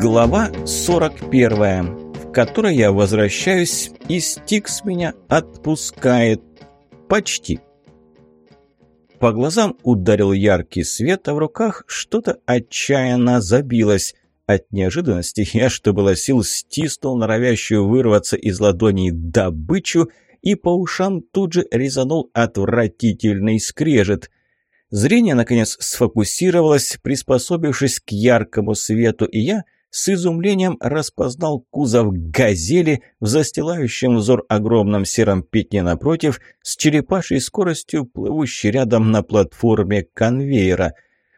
Глава 41, в которой я возвращаюсь, и Стикс меня отпускает. Почти. По глазам ударил яркий свет, а в руках что-то отчаянно забилось. От неожиданности я, что было сил, стиснул норовящую вырваться из ладоней добычу и по ушам тут же резанул отвратительный скрежет. Зрение, наконец, сфокусировалось, приспособившись к яркому свету, и я – с изумлением распознал кузов «Газели» в застилающем взор огромном сером пятне напротив, с черепашей скоростью, плывущей рядом на платформе конвейера.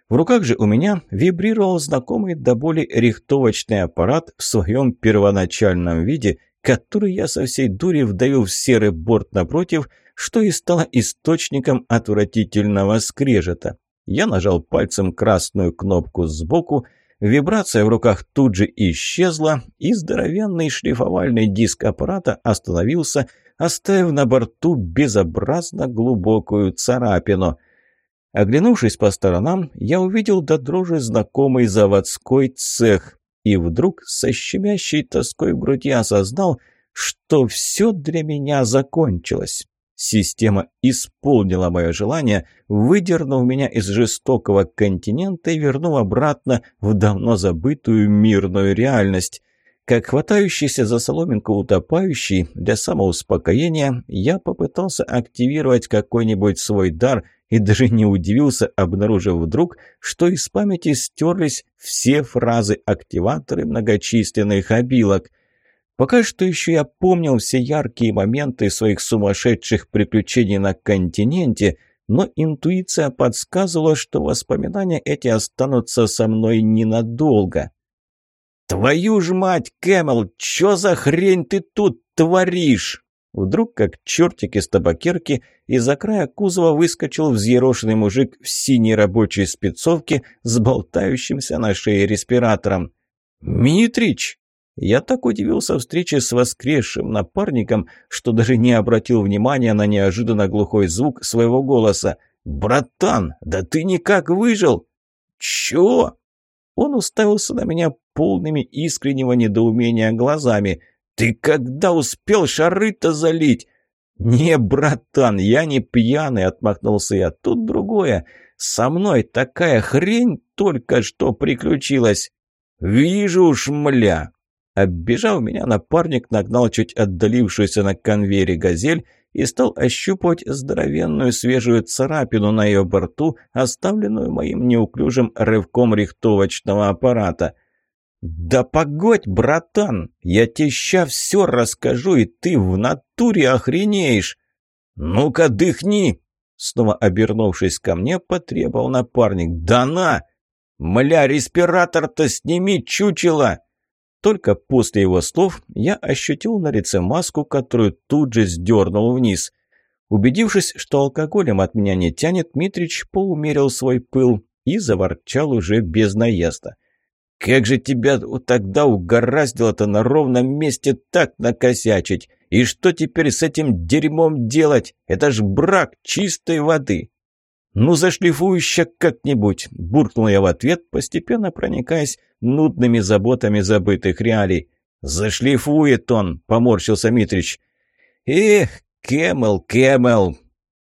В руках же у меня вибрировал знакомый до боли рихтовочный аппарат в своем первоначальном виде, который я со всей дури вдавил в серый борт напротив, что и стало источником отвратительного скрежета. Я нажал пальцем красную кнопку сбоку, Вибрация в руках тут же исчезла, и здоровенный шлифовальный диск аппарата остановился, оставив на борту безобразно глубокую царапину. Оглянувшись по сторонам, я увидел до дрожи знакомый заводской цех, и вдруг со щемящей тоской в груди осознал, что все для меня закончилось. Система исполнила мое желание, выдернув меня из жестокого континента и вернув обратно в давно забытую мирную реальность. Как хватающийся за соломинку утопающий, для самоуспокоения я попытался активировать какой-нибудь свой дар и даже не удивился, обнаружив вдруг, что из памяти стерлись все фразы-активаторы многочисленных обилок – Пока что еще я помнил все яркие моменты своих сумасшедших приключений на континенте, но интуиция подсказывала, что воспоминания эти останутся со мной ненадолго. «Твою ж мать, Кэмел, чё за хрень ты тут творишь?» Вдруг, как чертик из табакерки, из-за края кузова выскочил взъерошенный мужик в синей рабочей спецовке с болтающимся на шее респиратором. «Митрич!» Я так удивился встрече с воскресшим напарником, что даже не обратил внимания на неожиданно глухой звук своего голоса. «Братан, да ты никак выжил!» «Чё?» Он уставился на меня полными искреннего недоумения глазами. «Ты когда успел шары-то залить?» «Не, братан, я не пьяный», — отмахнулся я. «Тут другое. Со мной такая хрень только что приключилась». «Вижу уж, мля!» Оббежав меня, напарник нагнал чуть отдалившуюся на конвейере «Газель» и стал ощупывать здоровенную свежую царапину на ее борту, оставленную моим неуклюжим рывком рихтовочного аппарата. «Да погодь, братан! Я тебе ща все расскажу, и ты в натуре охренеешь!» «Ну-ка, дыхни!» Снова обернувшись ко мне, потребовал напарник. «Да на! Мля, респиратор-то сними, чучело!» Только после его слов я ощутил на лице маску, которую тут же сдернул вниз. Убедившись, что алкоголем от меня не тянет, Митрич поумерил свой пыл и заворчал уже без наезда. «Как же тебя тогда угораздило-то на ровном месте так накосячить? И что теперь с этим дерьмом делать? Это ж брак чистой воды!» «Ну, зашлифую ща как-нибудь», – буркнул я в ответ, постепенно проникаясь нудными заботами забытых реалий. «Зашлифует он», – поморщился Митрич. «Эх, Кэмел, Кэмел!»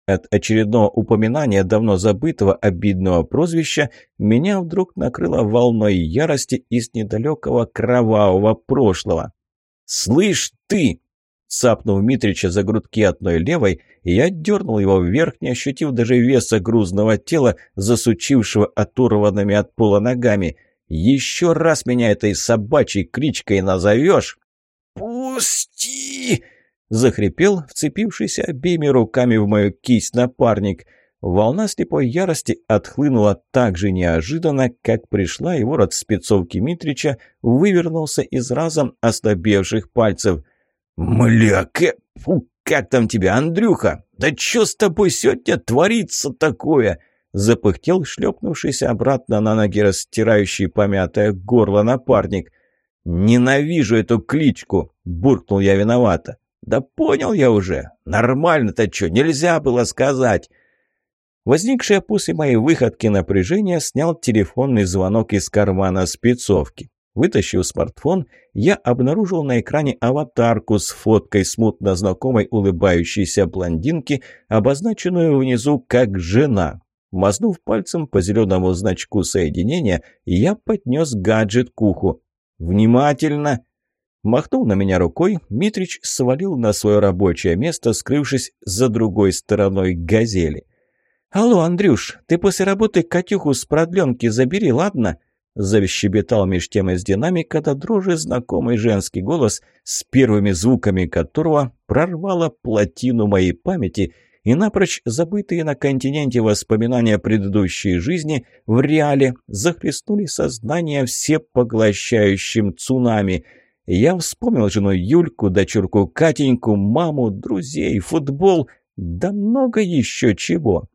От очередного упоминания давно забытого обидного прозвища меня вдруг накрыло волной ярости из недалекого кровавого прошлого. «Слышь ты!» Цапнув Митрича за грудки одной левой, я дернул его вверх, не ощутив даже веса грузного тела, засучившего оторванными от пола ногами. «Еще раз меня этой собачьей кличкой назовешь?» «Пусти!» — захрипел, вцепившийся обеими руками в мою кисть напарник. Волна слепой ярости отхлынула так же неожиданно, как пришла, и ворот спецовки Митрича вывернулся из разом ослабевших пальцев — «Мляка! Фу, как там тебя, Андрюха? Да что с тобой сегодня творится такое?» Запыхтел шлепнувшийся обратно на ноги растирающий помятое горло напарник. «Ненавижу эту кличку!» – буркнул я виновато. «Да понял я уже. Нормально-то что, нельзя было сказать!» Возникшее после моей выходки напряжение снял телефонный звонок из кармана спецовки. Вытащив смартфон, я обнаружил на экране аватарку с фоткой смутно знакомой улыбающейся блондинки, обозначенную внизу как «жена». Мазнув пальцем по зеленому значку соединения, я поднес гаджет к уху. «Внимательно!» Махнул на меня рукой, Митрич свалил на свое рабочее место, скрывшись за другой стороной газели. «Алло, Андрюш, ты после работы Катюху с продленки забери, ладно?» Завещебетал меж тем из динамика до дрожи знакомый женский голос, с первыми звуками которого прорвало плотину моей памяти, и напрочь забытые на континенте воспоминания предыдущей жизни в реале захлестнули сознание всепоглощающим цунами. Я вспомнил жену Юльку, дочурку Катеньку, маму, друзей, футбол, да много еще чего.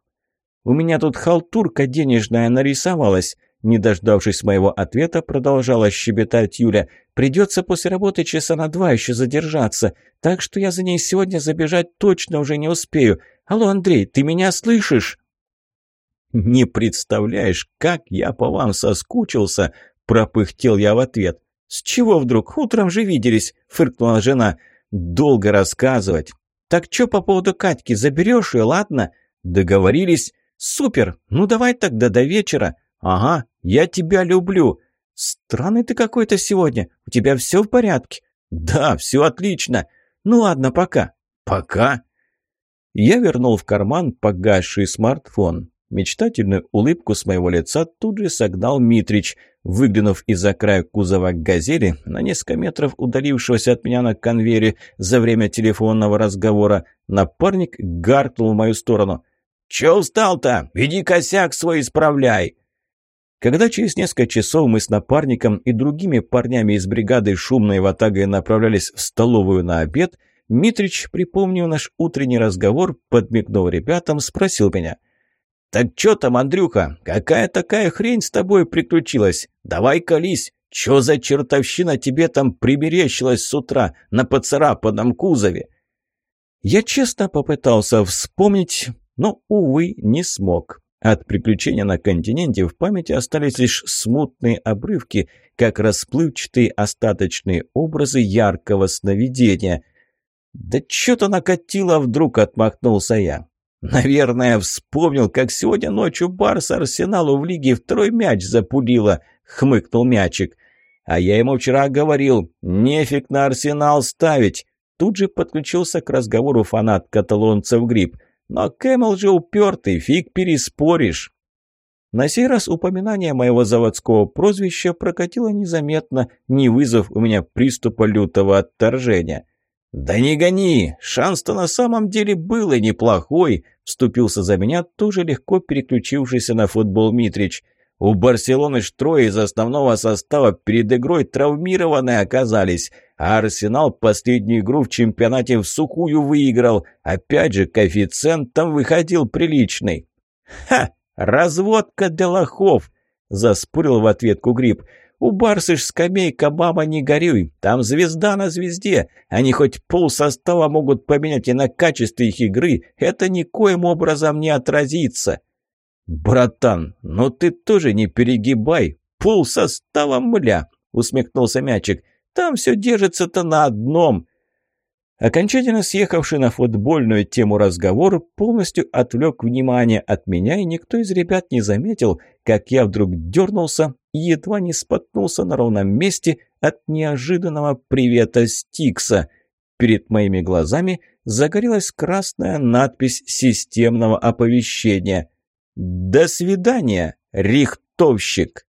У меня тут халтурка денежная нарисовалась. Не дождавшись моего ответа, продолжала щебетать Юля. «Придется после работы часа на два еще задержаться, так что я за ней сегодня забежать точно уже не успею. Алло, Андрей, ты меня слышишь?» «Не представляешь, как я по вам соскучился!» – пропыхтел я в ответ. «С чего вдруг? Утром же виделись!» – фыркнула жена. «Долго рассказывать!» «Так что по поводу Катьки? Заберешь ее, ладно?» «Договорились?» «Супер! Ну давай тогда до вечера!» «Ага, я тебя люблю!» «Странный ты какой-то сегодня. У тебя все в порядке?» «Да, все отлично. Ну ладно, пока». «Пока?» Я вернул в карман погасший смартфон. Мечтательную улыбку с моего лица тут же согнал Митрич. Выглянув из-за края кузова «Газели», на несколько метров удалившегося от меня на конвейере за время телефонного разговора, напарник гаркнул в мою сторону. «Чё устал-то? Иди косяк свой исправляй!» Когда через несколько часов мы с напарником и другими парнями из бригады шумной ватагой направлялись в столовую на обед, Митрич, припомнив наш утренний разговор, подмигнув ребятам, спросил меня. «Так чё там, Андрюха, какая такая хрень с тобой приключилась? Давай колись, чё за чертовщина тебе там примерещилась с утра на поцарапанном кузове?» Я честно попытался вспомнить, но, увы, не смог. От приключения на континенте в памяти остались лишь смутные обрывки, как расплывчатые остаточные образы яркого сновидения. «Да чё-то накатило вдруг», — отмахнулся я. «Наверное, вспомнил, как сегодня ночью Барс Арсеналу в лиге второй мяч запулило», — хмыкнул мячик. «А я ему вчера говорил, нефиг на Арсенал ставить». Тут же подключился к разговору фанат каталонцев Гриб — но Кэмел же упертый, фиг переспоришь. На сей раз упоминание моего заводского прозвища прокатило незаметно, не вызвав у меня приступа лютого отторжения. «Да не гони! Шанс-то на самом деле был и неплохой!» Вступился за меня тоже легко переключившийся на футбол Митрич. У Барселоны ж трое из основного состава перед игрой травмированные оказались, а Арсенал последнюю игру в чемпионате в сухую выиграл. Опять же, коэффициент там выходил приличный. «Ха! Разводка для лохов!» – заспорил в ответ Кугриб. «У Барсы ж скамейка, мама, не горюй. Там звезда на звезде. Они хоть пол состава могут поменять и на качестве их игры. Это никоим образом не отразится». «Братан, ну ты тоже не перегибай, пол состава мля!» — усмехнулся мячик. «Там все держится-то на одном!» Окончательно съехавший на футбольную тему разговор полностью отвлек внимание от меня, и никто из ребят не заметил, как я вдруг дернулся и едва не споткнулся на ровном месте от неожиданного привета Стикса. Перед моими глазами загорелась красная надпись системного оповещения – «До свидания, рихтовщик!»